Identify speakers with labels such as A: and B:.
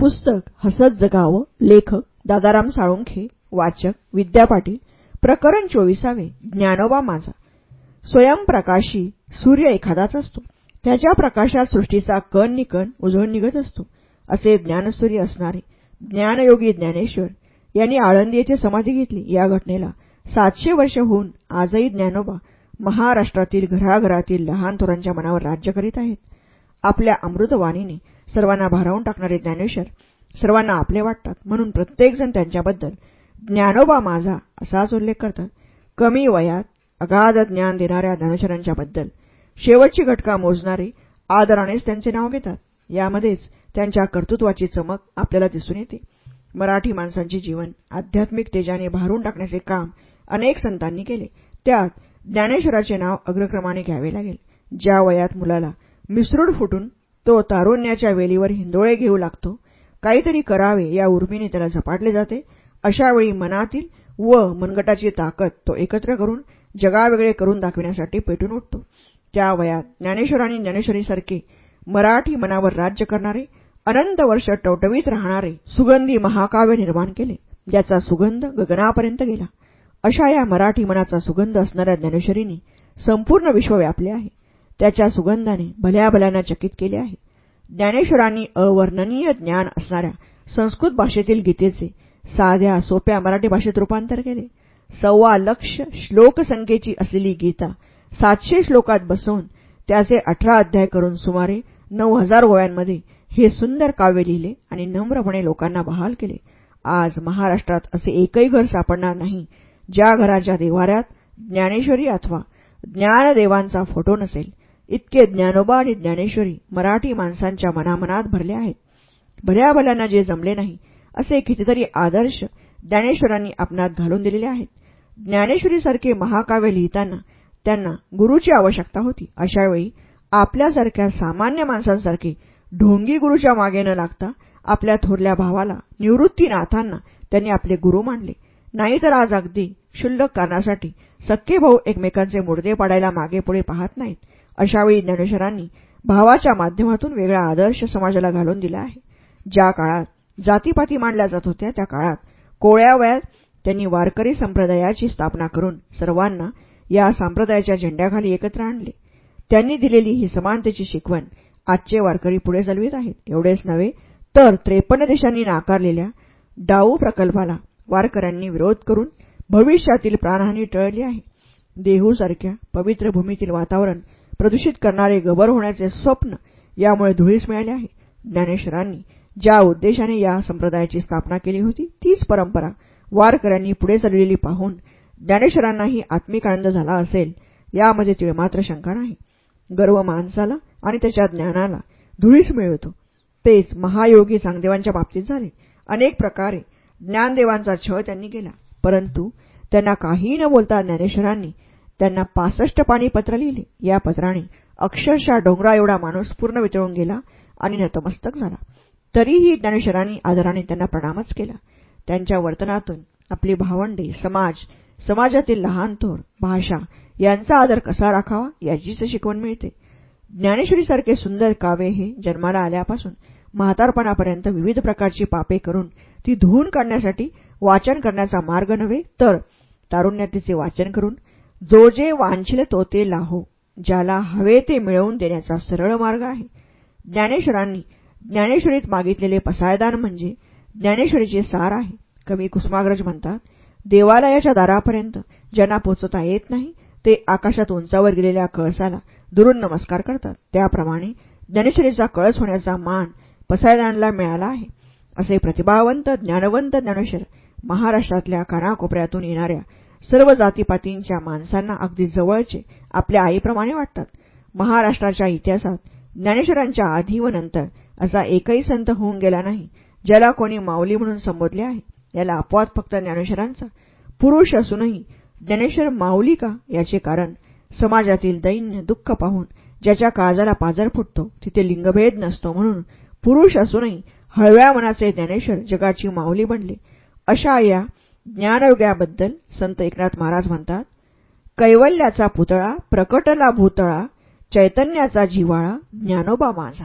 A: पुस्तक हसत जगावं लेखक दादाराम साळुंखे वाचक विद्या पाटील प्रकरण चोवीसावे ज्ञानोबा माझा. स्वयंप्रकाशी सूर्य एखादाच असतो. त्याच्या प्रकाशात सृष्टीचा कण निकण उजळून निघत असतो. असे ज्ञानसूर्य असणारे ज्ञानयोगी ज्ञानेश्वर यांनी आळंदी येथे समाधी घेतली. या घटनेला सातशे वर्ष होऊन आजही ज्ञानोबा महाराष्ट्रातील घराघरातील लहान थोरांच्या मनावर राज्य करीत आहेत. आपल्या अमृतवाणीने सर्वांना भारावून टाकणारे ज्ञानेश्वर सर्वांना आपले वाटतात. म्हणून प्रत्येकजण त्यांच्याबद्दल ज्ञानोबा माझा असाच उल्लेख करतात. कमी वयात अगाध ज्ञान देणाऱ्या ज्ञानेश्वरांच्या बद्दल शेवटची घटका मोजणारे आदरानेच त्यांचे नाव घेतात. यामध्येच त्यांच्या कर्तृत्वाची चमक आपल्याला दिसून येते. मराठी माणसांचे जीवन आध्यात्मिक तेजाने भारून टाकण्याचे काम अनेक संतांनी केले. त्यात ज्ञानेश्वराचे नाव अग्रक्रमाने घ्यावे लागेल. ज्या वयात मुलाला मिसरूड फुटून तो तारुण्याच्या वेलीवर हिंदोळे घेऊ लागतो. काहीतरी करावे या उर्मीने त्याला झपाटले जाते. अशावेळी मनातील व मनगटाची ताकद तो एकत्र करून जगावेगळे करून दाखविण्यासाठी पेटून उठतो. त्या वयात ज्ञानेश्वर आणि ज्ञानेश्वरीसारखे मराठी मनावर राज्य करणारे अनंत वर्ष टवटवीत राहणारे सुगंधी महाकाव्य निर्माण केले. ज्याचा सुगंध गगनापर्यंत गेला. अशा या मराठी मनाचा सुगंध असणाऱ्या ज्ञानेश्वरीने संपूर्ण विश्व व्यापले आहे. त्याच्या सुगंधाने भल्याभल्याना चकित केले आहे. ज्ञानेश्वरांनी अवर्णनीय ज्ञान असणाऱ्या संस्कृत भाषेतील गीतेचे साध्या सोप्या मराठी भाषेत रूपांतर केले. सव्वा लक्ष श्लोकसंख्येची असलेली गीता सातशे श्लोकात बसवून त्याचे अठरा अध्याय करून सुमारे नऊ हजार गोव्यांमध्ये हे सुंदर काव्य लिहिले आणि नम्रपणे लोकांना बहाल केले. आज महाराष्ट्रात असे एकही घर सापडणार नाही ज्या घराच्या देवाऱ्यात ज्ञानेश्वरी अथवा ज्ञानदेवांचा फोटो नसेल इतके ज्ञानोबा आणि ज्ञानेश्वरी मराठी माणसांच्या मनामनात भरले आहेत. भल्याभल्यांना जे जमले नाही असे कितीतरी आदर्श ज्ञानेश्वरांनी आपणात घालून दिलेले आहेत. ज्ञानेश्वरीसारखे महाकाव्य लिहिताना त्यांना गुरुची आवश्यकता होती. अशावेळी आपल्यासारख्या सामान्य माणसांसारखे ढोंगी गुरुच्या मागे न लागता आपल्या थोरल्या भावाला निवृत्तीनाथांना त्यांनी आपले गुरु मानले. नाहीतर आज अगदी क्षुल्लक कारणासाठी सक्के भाऊ एकमेकांचे मुडदे पाडायला मागे पुढे पाहत नाहीत. अशावेळी ज्ञानेश्वरांनी भावाच्या माध्यमातून वेगळा आदर्श समाजाला घालून दिला आहे. ज्या काळात जातीपाती मांडल्या जात होत्या त्या काळात कोळ्या वयात त्यांनी वारकरी संप्रदायाची स्थापना करून सर्वांना या संप्रदायाच्या झेंड्याखाली एकत्र आणले. त्यांनी दिलेली ही समानतेची शिकवण आजचे वारकरी पुढे चालवित आहेत. एवढेच नव्हे तर त्रेपन्न देशांनी नाकारलेल्या डाऊ प्रकल्पाला वारकऱ्यांनी विरोध करून भविष्यातील प्राणहानी टळली आहे. देहूसारख्या पवित्र भूमीतील वातावरण प्रदूषित करणारे गबर होण्याचे स्वप्न यामुळे धुळीस मिळाले आहे. ज्ञानेश्वरांनी ज्या उद्देशाने या संप्रदायाची स्थापना केली होती तीच परंपरा वारकऱ्यांनी पुढे चाललेली पाहून ज्ञानेश्वरांनाही आत्मिक आनंद झाला असेल यामध्ये तिळमात्र शंका नाही. गर्व माणसाला आणि त्याच्या ज्ञानाला धुळीस मिळवतो तेच महायोगी चांगदेवांच्या बाबतीत झाले. अनेक प्रकारे ज्ञानदेवांचा छळ त्यांनी केला परंतु त्यांना काही न बोलता ज्ञानेश्वरांनी त्यांना पासष्ट पाणी पत्र लिहिले. या पत्राने अक्षरशः डोंगरा एवढा माणूस पूर्ण वितळून गेला आणि नतमस्तक झाला. तरीही ज्ञानेश्वरांनी आदराने त्यांना प्रणामच केला. त्यांच्या वर्तनातून आपली भावंडे समाज समाजातील लहान थोर भाषा यांचा आदर कसा राखावा याचीच शिकवण मिळते. ज्ञानेश्वरीसारखे सुंदर काव्य हे जन्माला आल्यापासून म्हातारपणापर्यंत विविध प्रकारची पापे करून ती धुवून काढण्यासाठी वाचन करण्याचा मार्ग नव्हे तर तारुण्यातीचे वाचन करून जो जे वांछिल तो ते लाहो ज्याला हवे ते मिळवून देण्याचा सरळ मार्ग आहे. ज्ञानेश्वरांनी ज्ञानेश्वरीत मागितलेले पसायदान म्हणजे ज्ञानेश्वरीचे सार आहे. कवी कुसुमाग्रज म्हणतात देवालयाच्या दारापर्यंत ज्यांना पोचवता येत नाही ते आकाशात उंचावर गेलेल्या कळसाला दुरून नमस्कार करतात. त्याप्रमाणे ज्ञानेश्वरीचा कळस होण्याचा मान पसायदानला मिळाला आहे. असे प्रतिभावंत ज्ञानवंत ज्ञानेश्वर महाराष्ट्रातल्या कानाकोपऱ्यातून येणाऱ्या सर्व जातीपातींच्या माणसांना अगदी जवळचे आपल्या आईप्रमाणे वाटतात. महाराष्ट्राच्या इतिहासात ज्ञानेश्वरांच्या आधी व नंतर असा एकही संत होऊन गेला नाही ज्याला कोणी माऊली म्हणून संबोधले आहे. याला अपवाद फक्त ज्ञानेश्वरांचा. पुरुष असूनही ज्ञानेश्वर माऊली का? याचे कारण समाजातील दैन्य दुःख पाहून ज्याच्या काळजाला पाजर फुटतो तिथे लिंगभेद नसतो म्हणून पुरुष असूनही हळव्या मनाचे ज्ञानेश्वर जगाची माऊली बनले. अशा या ज्ञानयोगाबद्दल संत एकनाथ महाराज म्हणतात कैवल्याचा पुतळा प्रकटला भूतळा चैतन्याचा जिवाळा ज्ञानोबा माझा.